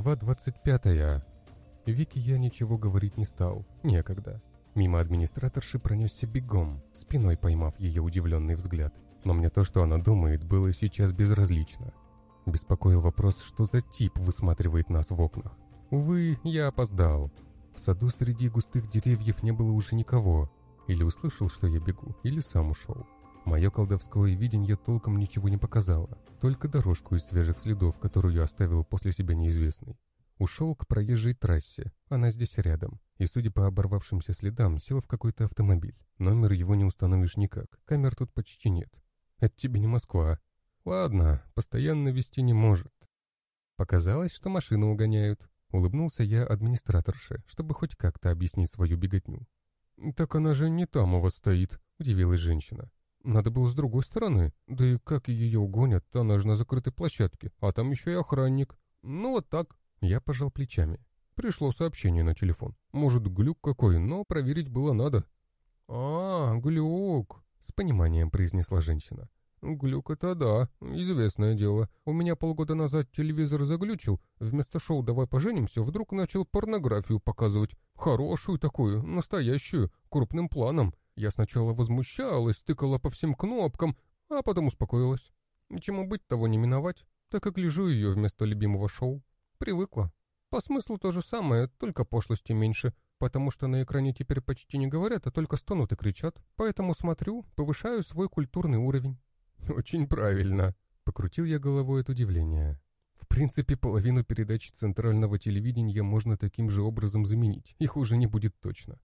Глава 25. Вике я ничего говорить не стал. Некогда. Мимо администраторши пронесся бегом, спиной поймав ее удивленный взгляд. Но мне то, что она думает, было сейчас безразлично. Беспокоил вопрос, что за тип высматривает нас в окнах. Увы, я опоздал. В саду среди густых деревьев не было уже никого. Или услышал, что я бегу, или сам ушел. Мое колдовское видение толком ничего не показало, только дорожку из свежих следов, которую я оставил после себя неизвестный. Ушел к проезжей трассе, она здесь рядом, и, судя по оборвавшимся следам, сел в какой-то автомобиль. Номер его не установишь никак, камер тут почти нет. Это тебе не Москва. Ладно, постоянно вести не может. Показалось, что машину угоняют. Улыбнулся я администраторше, чтобы хоть как-то объяснить свою беготню. «Так она же не там у вас стоит», — удивилась женщина. Надо было с другой стороны. Да и как ее угонят, она же на закрытой площадке, а там еще и охранник. Ну вот так. Я пожал плечами. Пришло сообщение на телефон. Может, глюк какой, но проверить было надо. «А, глюк», — с пониманием произнесла женщина. «Глюк — это да, известное дело. У меня полгода назад телевизор заглючил. Вместо шоу «Давай поженимся» вдруг начал порнографию показывать. Хорошую такую, настоящую, крупным планом. Я сначала возмущалась, тыкала по всем кнопкам, а потом успокоилась. Чему быть, того не миновать, так как лежу ее вместо любимого шоу. Привыкла. По смыслу то же самое, только пошлости меньше, потому что на экране теперь почти не говорят, а только стонут и кричат. Поэтому смотрю, повышаю свой культурный уровень. Очень правильно. Покрутил я головой от удивления. В принципе, половину передач центрального телевидения можно таким же образом заменить, их уже не будет точно.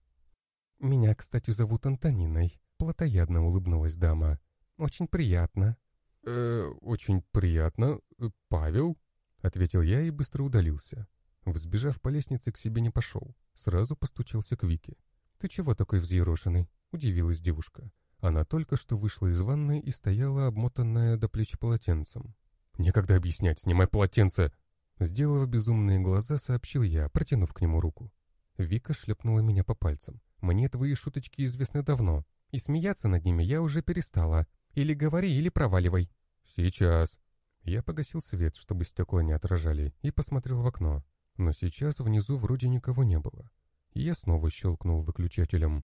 «Меня, кстати, зовут Антониной», — плотоядно улыбнулась дама. «Очень приятно». «Э, очень приятно. Э, Павел?» — ответил я и быстро удалился. Взбежав по лестнице, к себе не пошел. Сразу постучался к Вике. «Ты чего такой взъерошенный?» — удивилась девушка. Она только что вышла из ванной и стояла, обмотанная до плеч полотенцем. «Некогда объяснять, снимай полотенце!» Сделав безумные глаза, сообщил я, протянув к нему руку. Вика шлепнула меня по пальцам. Мне твои шуточки известны давно, и смеяться над ними я уже перестала. Или говори, или проваливай». «Сейчас». Я погасил свет, чтобы стекла не отражали, и посмотрел в окно. Но сейчас внизу вроде никого не было. я снова щелкнул выключателем.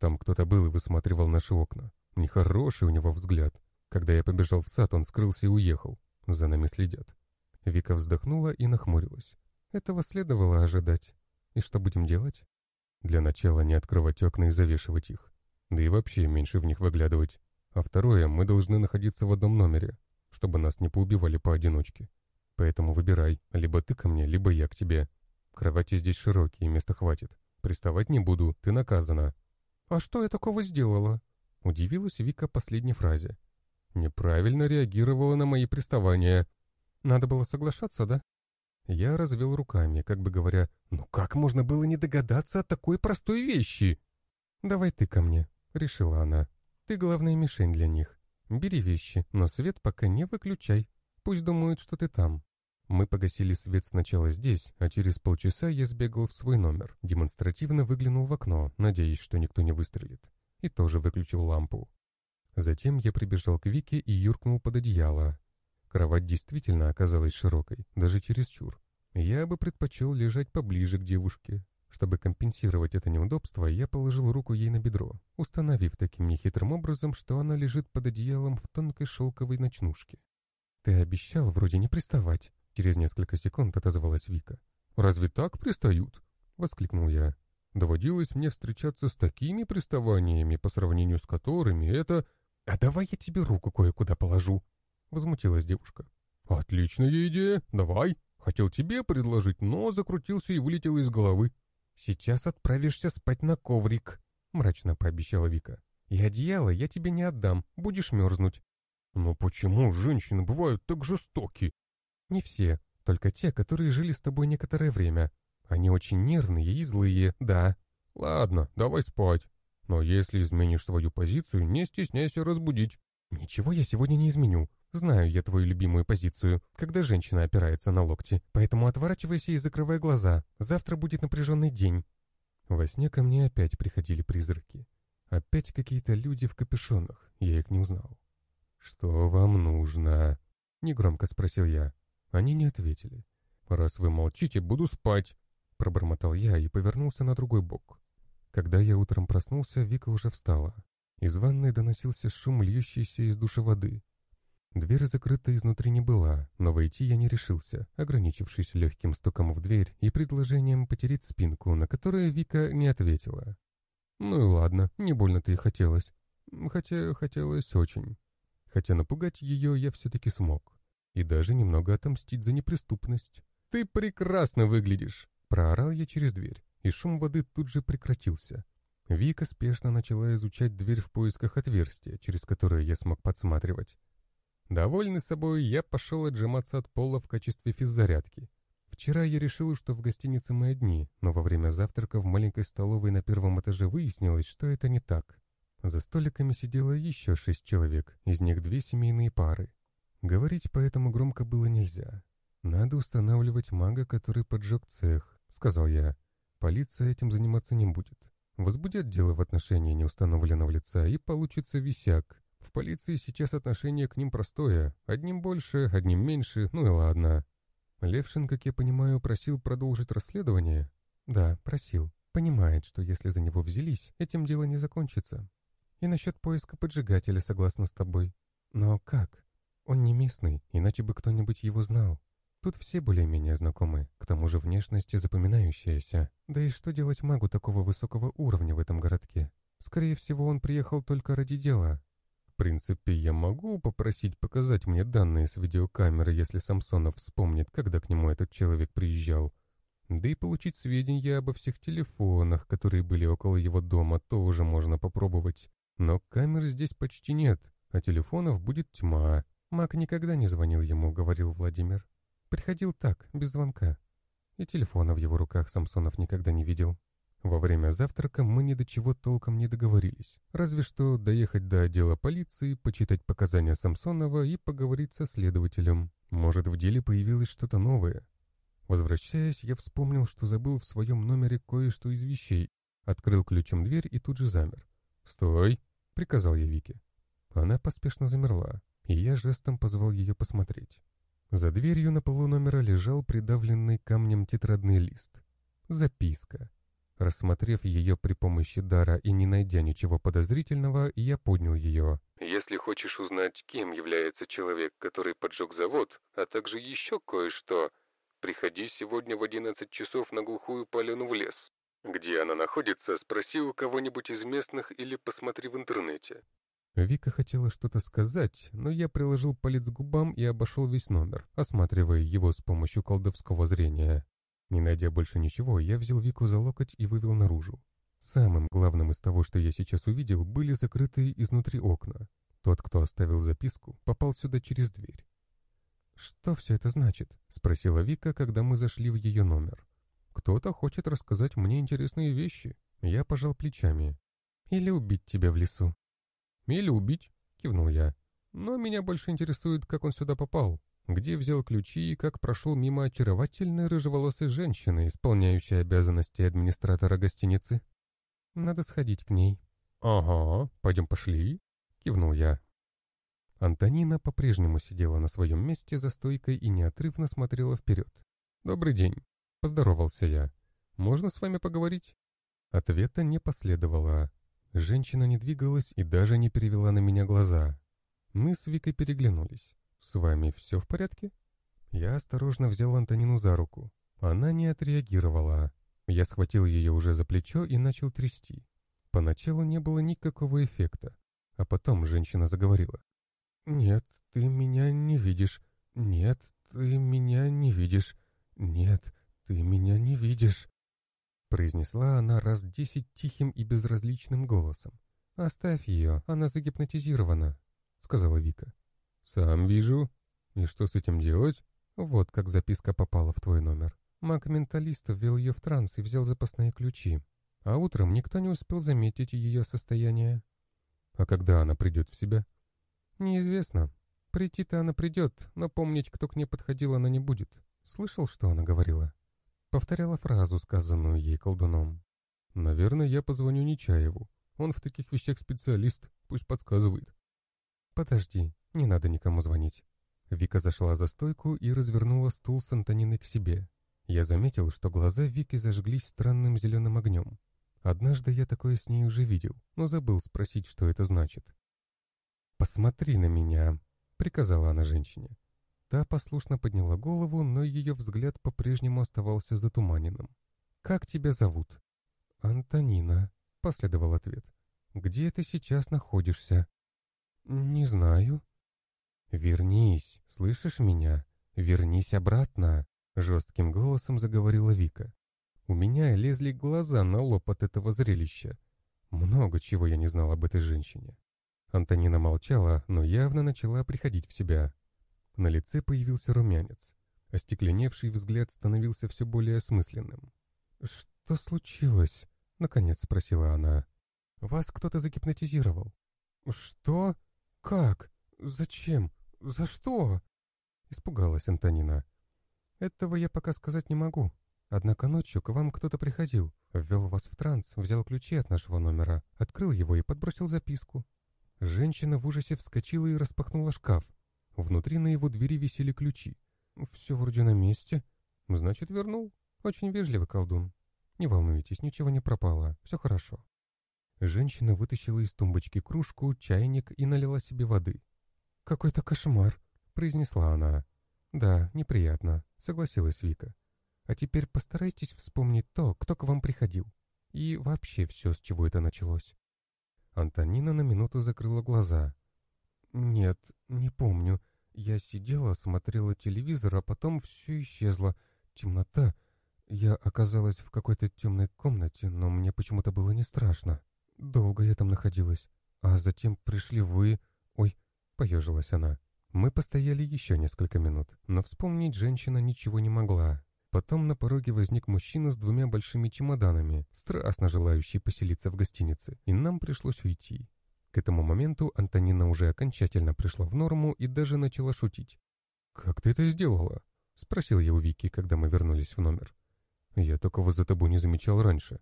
Там кто-то был и высматривал наши окна. Нехороший у него взгляд. Когда я побежал в сад, он скрылся и уехал. За нами следят. Вика вздохнула и нахмурилась. Этого следовало ожидать. И что будем делать? Для начала не открывать окна и завешивать их. Да и вообще меньше в них выглядывать. А второе, мы должны находиться в одном номере, чтобы нас не поубивали поодиночке. Поэтому выбирай, либо ты ко мне, либо я к тебе. Кровати здесь широкие, места хватит. Приставать не буду, ты наказана. «А что я такого сделала?» Удивилась Вика последней фразе. Неправильно реагировала на мои приставания. Надо было соглашаться, да? Я развел руками, как бы говоря, «Ну как можно было не догадаться о такой простой вещи?» «Давай ты ко мне», — решила она. «Ты главная мишень для них. Бери вещи, но свет пока не выключай. Пусть думают, что ты там». Мы погасили свет сначала здесь, а через полчаса я сбегал в свой номер, демонстративно выглянул в окно, надеясь, что никто не выстрелит, и тоже выключил лампу. Затем я прибежал к Вике и юркнул под одеяло, Кровать действительно оказалась широкой, даже чересчур. Я бы предпочел лежать поближе к девушке. Чтобы компенсировать это неудобство, я положил руку ей на бедро, установив таким нехитрым образом, что она лежит под одеялом в тонкой шелковой ночнушке. «Ты обещал вроде не приставать», — через несколько секунд отозвалась Вика. «Разве так пристают?» — воскликнул я. «Доводилось мне встречаться с такими приставаниями, по сравнению с которыми это...» «А давай я тебе руку кое-куда положу», возмутилась девушка. «Отличная идея, давай. Хотел тебе предложить, но закрутился и вылетел из головы». «Сейчас отправишься спать на коврик», — мрачно пообещала Вика. «И одеяло я тебе не отдам, будешь мерзнуть». «Но почему женщины бывают так жестоки?» «Не все, только те, которые жили с тобой некоторое время. Они очень нервные и злые, да». «Ладно, давай спать. Но если изменишь свою позицию, не стесняйся разбудить». «Ничего я сегодня не изменю. Знаю я твою любимую позицию, когда женщина опирается на локти, поэтому отворачивайся и закрывай глаза. Завтра будет напряженный день». Во сне ко мне опять приходили призраки. Опять какие-то люди в капюшонах, я их не узнал. «Что вам нужно?» — негромко спросил я. Они не ответили. «Раз вы молчите, буду спать», — пробормотал я и повернулся на другой бок. Когда я утром проснулся, Вика уже встала. Из ванной доносился шум, льющийся из душа воды. Дверь закрыта изнутри не была, но войти я не решился, ограничившись легким стуком в дверь и предложением потереть спинку, на которое Вика не ответила. Ну и ладно, не больно-то и хотелось. Хотя хотелось очень. Хотя напугать ее я все-таки смог. И даже немного отомстить за неприступность. «Ты прекрасно выглядишь!» Проорал я через дверь, и шум воды тут же прекратился. Вика спешно начала изучать дверь в поисках отверстия, через которое я смог подсматривать. Довольный собой, я пошел отжиматься от пола в качестве физзарядки. Вчера я решил, что в гостинице мы одни, но во время завтрака в маленькой столовой на первом этаже выяснилось, что это не так. За столиками сидело еще шесть человек, из них две семейные пары. Говорить поэтому громко было нельзя. «Надо устанавливать мага, который поджег цех», — сказал я. «Полиция этим заниматься не будет. Возбудят дело в отношении неустановленного лица, и получится висяк. В полиции сейчас отношение к ним простое. Одним больше, одним меньше, ну и ладно». Левшин, как я понимаю, просил продолжить расследование? Да, просил. Понимает, что если за него взялись, этим дело не закончится. И насчет поиска поджигателя согласна с тобой. Но как? Он не местный, иначе бы кто-нибудь его знал. Тут все более-менее знакомы, к тому же внешность запоминающаяся. Да и что делать магу такого высокого уровня в этом городке? Скорее всего, он приехал только ради дела. В принципе, я могу попросить показать мне данные с видеокамеры, если Самсонов вспомнит, когда к нему этот человек приезжал. Да и получить сведения обо всех телефонах, которые были около его дома, тоже можно попробовать. Но камер здесь почти нет, а телефонов будет тьма. Мак никогда не звонил ему, говорил Владимир. Приходил так, без звонка. И телефона в его руках Самсонов никогда не видел. Во время завтрака мы ни до чего толком не договорились. Разве что доехать до отдела полиции, почитать показания Самсонова и поговорить со следователем. Может, в деле появилось что-то новое. Возвращаясь, я вспомнил, что забыл в своем номере кое-что из вещей. Открыл ключом дверь и тут же замер. «Стой!» — приказал я Вике. Она поспешно замерла, и я жестом позвал ее посмотреть. За дверью на полу номера лежал придавленный камнем тетрадный лист. Записка. Рассмотрев ее при помощи дара и не найдя ничего подозрительного, я поднял ее. «Если хочешь узнать, кем является человек, который поджег завод, а также еще кое-что, приходи сегодня в одиннадцать часов на глухую поляну в лес. Где она находится, спроси у кого-нибудь из местных или посмотри в интернете». Вика хотела что-то сказать, но я приложил палец к губам и обошел весь номер, осматривая его с помощью колдовского зрения. Не найдя больше ничего, я взял Вику за локоть и вывел наружу. Самым главным из того, что я сейчас увидел, были закрытые изнутри окна. Тот, кто оставил записку, попал сюда через дверь. «Что все это значит?» — спросила Вика, когда мы зашли в ее номер. «Кто-то хочет рассказать мне интересные вещи». Я пожал плечами. «Или убить тебя в лесу». «Или убить», — кивнул я. «Но меня больше интересует, как он сюда попал, где взял ключи и как прошел мимо очаровательной рыжеволосой женщины, исполняющей обязанности администратора гостиницы. Надо сходить к ней». «Ага, пойдем пошли», — кивнул я. Антонина по-прежнему сидела на своем месте за стойкой и неотрывно смотрела вперед. «Добрый день», — поздоровался я. «Можно с вами поговорить?» Ответа не последовало. Женщина не двигалась и даже не перевела на меня глаза. Мы с Викой переглянулись. «С вами все в порядке?» Я осторожно взял Антонину за руку. Она не отреагировала. Я схватил ее уже за плечо и начал трясти. Поначалу не было никакого эффекта. А потом женщина заговорила. «Нет, ты меня не видишь. Нет, ты меня не видишь. Нет, ты меня не видишь» произнесла она раз десять тихим и безразличным голосом. «Оставь ее, она загипнотизирована», — сказала Вика. «Сам вижу. И что с этим делать?» «Вот как записка попала в твой номер. Маг-менталист ввел ее в транс и взял запасные ключи. А утром никто не успел заметить ее состояние». «А когда она придет в себя?» «Неизвестно. Прийти-то она придет, но помнить, кто к ней подходил, она не будет. Слышал, что она говорила?» Повторяла фразу, сказанную ей колдуном. «Наверное, я позвоню Нечаеву. Он в таких вещах специалист, пусть подсказывает». «Подожди, не надо никому звонить». Вика зашла за стойку и развернула стул с Антониной к себе. Я заметил, что глаза Вики зажглись странным зеленым огнем. Однажды я такое с ней уже видел, но забыл спросить, что это значит. «Посмотри на меня», — приказала она женщине. Та послушно подняла голову, но ее взгляд по-прежнему оставался затуманенным. «Как тебя зовут?» «Антонина», — последовал ответ. «Где ты сейчас находишься?» «Не знаю». «Вернись, слышишь меня? Вернись обратно», — жестким голосом заговорила Вика. У меня лезли глаза на лоб от этого зрелища. Много чего я не знал об этой женщине. Антонина молчала, но явно начала приходить в себя. На лице появился румянец. Остекленевший взгляд становился все более осмысленным. «Что случилось?» — наконец спросила она. «Вас кто-то загипнотизировал». «Что? Как? Зачем? За что?» Испугалась Антонина. «Этого я пока сказать не могу. Однако ночью к вам кто-то приходил, ввел вас в транс, взял ключи от нашего номера, открыл его и подбросил записку. Женщина в ужасе вскочила и распахнула шкаф. Внутри на его двери висели ключи. «Все вроде на месте». «Значит, вернул. Очень вежливый колдун. Не волнуйтесь, ничего не пропало. Все хорошо». Женщина вытащила из тумбочки кружку, чайник и налила себе воды. «Какой-то кошмар», — произнесла она. «Да, неприятно», — согласилась Вика. «А теперь постарайтесь вспомнить то, кто к вам приходил. И вообще все, с чего это началось». Антонина на минуту закрыла глаза. «Нет, не помню. Я сидела, смотрела телевизор, а потом все исчезло. Темнота. Я оказалась в какой-то темной комнате, но мне почему-то было не страшно. Долго я там находилась. А затем пришли вы... Поежилась она. Мы постояли еще несколько минут, но вспомнить женщина ничего не могла. Потом на пороге возник мужчина с двумя большими чемоданами, страстно желающий поселиться в гостинице, и нам пришлось уйти. К этому моменту Антонина уже окончательно пришла в норму и даже начала шутить. «Как ты это сделала?» — спросил я у Вики, когда мы вернулись в номер. «Я такого за тобой не замечал раньше».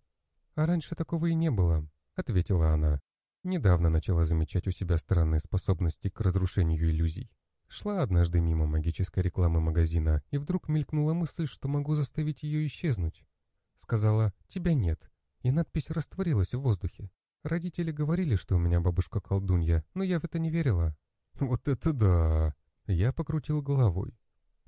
«А раньше такого и не было», — ответила она. Недавно начала замечать у себя странные способности к разрушению иллюзий. Шла однажды мимо магической рекламы магазина, и вдруг мелькнула мысль, что могу заставить ее исчезнуть. Сказала «Тебя нет», и надпись растворилась в воздухе. Родители говорили, что у меня бабушка колдунья, но я в это не верила. «Вот это да!» Я покрутил головой.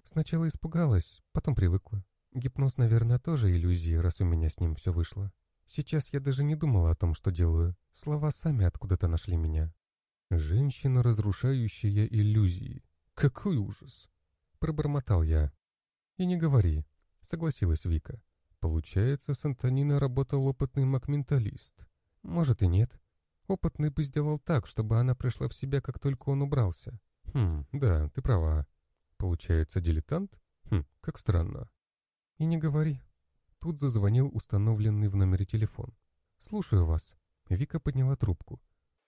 Сначала испугалась, потом привыкла. Гипноз, наверное, тоже иллюзия, раз у меня с ним все вышло. Сейчас я даже не думала о том, что делаю. Слова сами откуда-то нашли меня. Женщина, разрушающая иллюзии. «Какой ужас!» — пробормотал я. «И не говори», — согласилась Вика. «Получается, с Антониной работал опытный маг-менталист. Может и нет. Опытный бы сделал так, чтобы она пришла в себя, как только он убрался. Хм, да, ты права. Получается, дилетант? Хм, как странно. И не говори». Тут зазвонил установленный в номере телефон. «Слушаю вас». Вика подняла трубку.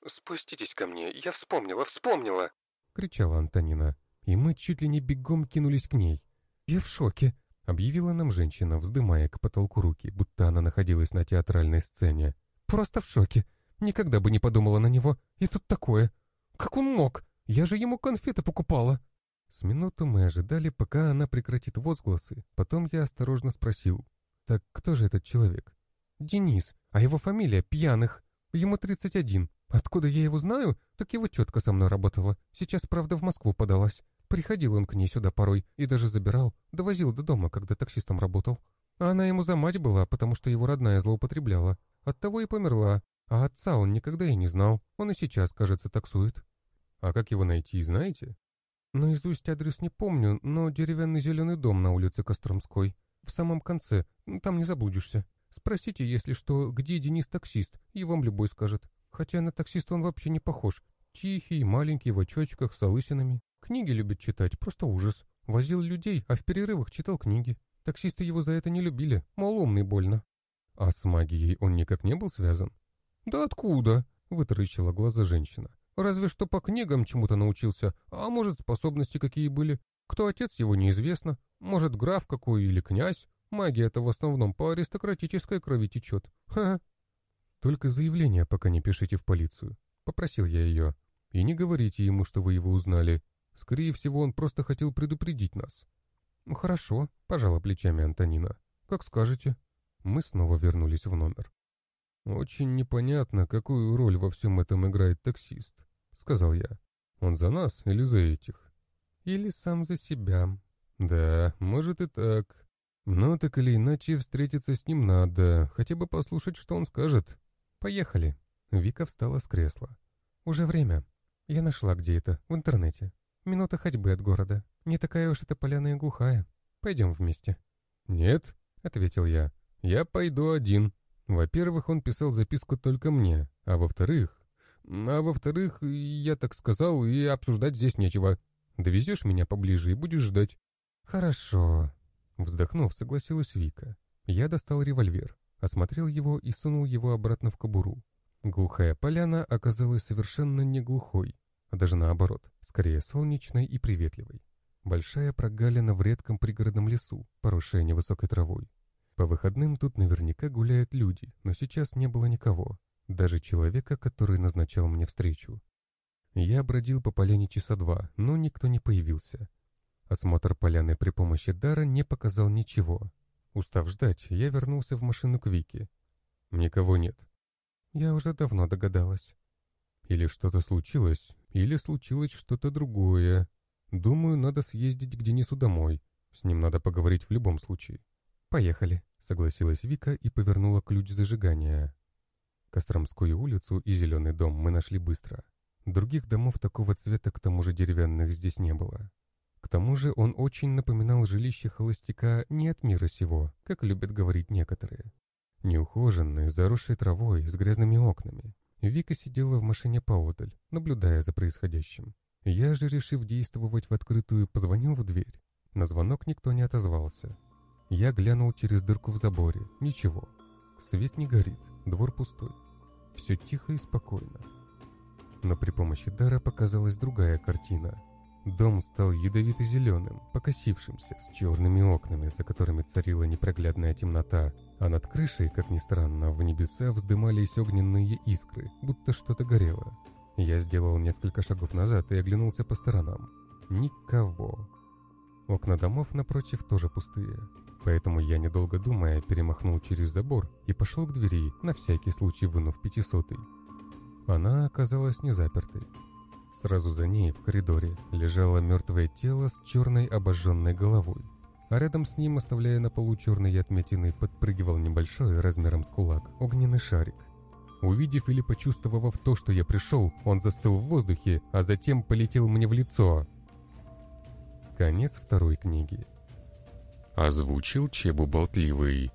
«Спуститесь ко мне, я вспомнила, вспомнила!» кричала Антонина, и мы чуть ли не бегом кинулись к ней. «Я в шоке», — объявила нам женщина, вздымая к потолку руки, будто она находилась на театральной сцене. «Просто в шоке. Никогда бы не подумала на него. И тут такое. Как он мог? Я же ему конфеты покупала». С минуту мы ожидали, пока она прекратит возгласы. Потом я осторожно спросил. «Так кто же этот человек?» «Денис, а его фамилия Пьяных. Ему 31. Откуда я его знаю? Так его тетка со мной работала. Сейчас, правда, в Москву подалась. Приходил он к ней сюда порой и даже забирал, довозил до дома, когда таксистом работал. А она ему за мать была, потому что его родная злоупотребляла. Оттого и померла. А отца он никогда и не знал. Он и сейчас, кажется, таксует. А как его найти, знаете? Наизусть адрес не помню, но деревянный зеленый дом на улице Костромской. В самом конце, там не заблудишься. Спросите, если что, где Денис таксист, и вам любой скажет. Хотя на таксиста он вообще не похож. Тихий, маленький, в очочках, с лысинами. Книги любит читать, просто ужас. Возил людей, а в перерывах читал книги. Таксисты его за это не любили, мол, умный больно. А с магией он никак не был связан? «Да откуда?» — вытаращила глаза женщина. «Разве что по книгам чему-то научился, а может, способности какие были. Кто отец его, неизвестно. Может, граф какой или князь. Магия это в основном по аристократической крови течет. Ха-ха. «Только заявление пока не пишите в полицию», — попросил я ее. «И не говорите ему, что вы его узнали. Скорее всего, он просто хотел предупредить нас. «Ну хорошо», — пожала плечами Антонина. «Как скажете». Мы снова вернулись в номер. «Очень непонятно, какую роль во всем этом играет таксист», — сказал я. «Он за нас или за этих?» «Или сам за себя». «Да, может и так. Но так или иначе встретиться с ним надо, хотя бы послушать, что он скажет. Поехали». Вика встала с кресла. «Уже время. Я нашла, где это, в интернете. Минута ходьбы от города. Не такая уж эта поляна и глухая. Пойдем вместе». «Нет», — ответил я. «Я пойду один. Во-первых, он писал записку только мне, а во-вторых... А во-вторых, я так сказал, и обсуждать здесь нечего. Довезешь меня поближе и будешь ждать». «Хорошо», — вздохнув, согласилась Вика. Я достал револьвер, осмотрел его и сунул его обратно в кобуру. Глухая поляна оказалась совершенно не глухой, а даже наоборот, скорее солнечной и приветливой. Большая прогалина в редком пригородном лесу, поросшая невысокой травой. По выходным тут наверняка гуляют люди, но сейчас не было никого, даже человека, который назначал мне встречу. Я бродил по поляне часа два, но никто не появился. Осмотр поляны при помощи дара не показал ничего. Устав ждать, я вернулся в машину к Вике. Никого нет. Я уже давно догадалась. Или что-то случилось, или случилось что-то другое. Думаю, надо съездить к Денису домой. С ним надо поговорить в любом случае. Поехали, согласилась Вика и повернула ключ зажигания. Костромскую улицу и Зеленый дом мы нашли быстро. Других домов такого цвета, к тому же деревянных, здесь не было. К тому же он очень напоминал жилище холостяка не от мира сего, как любят говорить некоторые. Неухоженный, заросший травой, с грязными окнами. Вика сидела в машине поодаль, наблюдая за происходящим. Я же, решив действовать в открытую, позвонил в дверь. На звонок никто не отозвался. Я глянул через дырку в заборе. Ничего. Свет не горит, двор пустой. Все тихо и спокойно. Но при помощи дара показалась другая картина. Дом стал ядовито-зеленым, покосившимся, с черными окнами, за которыми царила непроглядная темнота, а над крышей, как ни странно, в небеса вздымались огненные искры, будто что-то горело. Я сделал несколько шагов назад и оглянулся по сторонам. Никого. Окна домов напротив тоже пустые. Поэтому я, недолго думая, перемахнул через забор и пошел к двери, на всякий случай вынув пятисотый. Она оказалась не запертой. Сразу за ней, в коридоре, лежало мертвое тело с черной обожженной головой. А рядом с ним, оставляя на полу черные отметины, подпрыгивал небольшой, размером с кулак, огненный шарик. Увидев или почувствовав то, что я пришел, он застыл в воздухе, а затем полетел мне в лицо. Конец второй книги. Озвучил Чебу Болтливый.